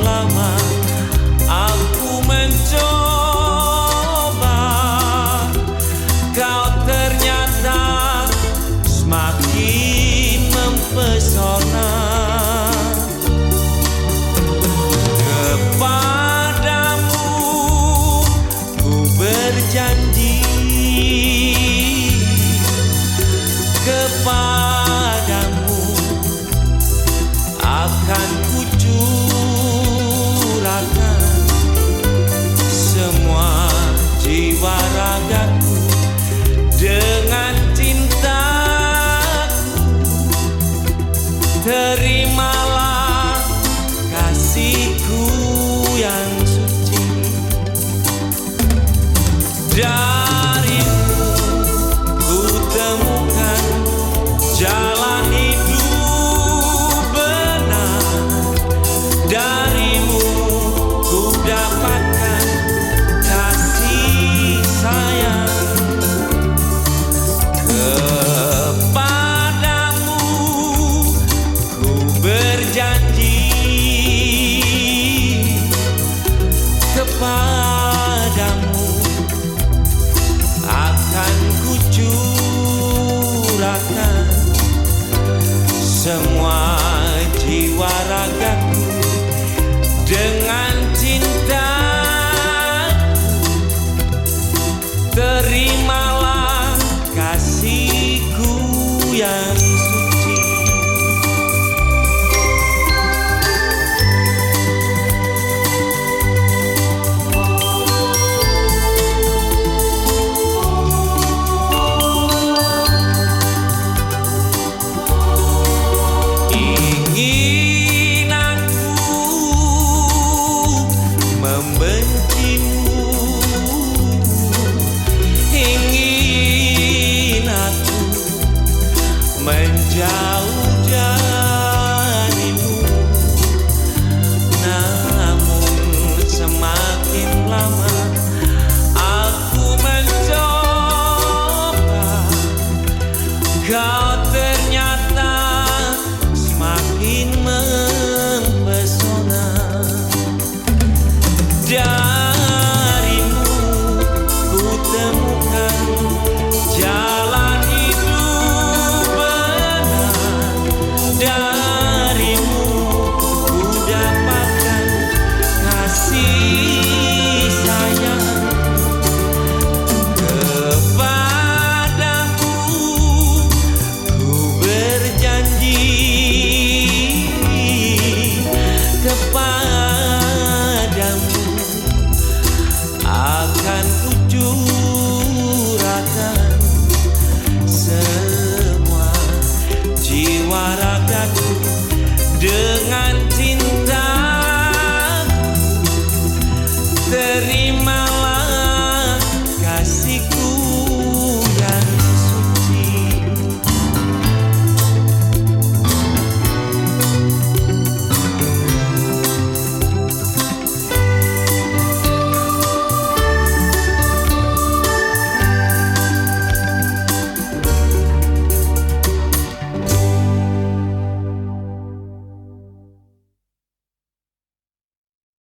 lama aku mencoba. Kau ternyata semakin mempesona. Kepadamu ku berjanji. Kepadamu akan ku kepadamu. Akan kucurahkan semua jiwa Kau ternyata semakin mempesona. Dan you.